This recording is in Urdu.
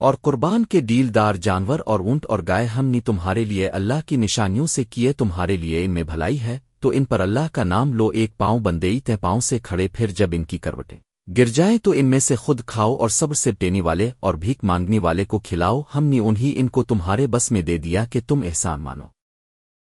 اور قربان کے ڈیل دار جانور اور اونٹ اور گائے ہم نے تمہارے لیے اللہ کی نشانیوں سے کیے تمہارے لیے ان میں بھلائی ہے، تو ان پر اللہ کا نام لو، ایک پاؤں بندئی تے پاؤں سے کھڑے پھر جب ان کی کروٹیں گر جائیں تو ان میں سے خود کھاؤ اور صبر سے ٹینے والے اور بھیک مانگنے والے کو کھلاؤ، ہم نے انہی ان کو تمہارے بس میں دے دیا کہ تم احسان مانو۔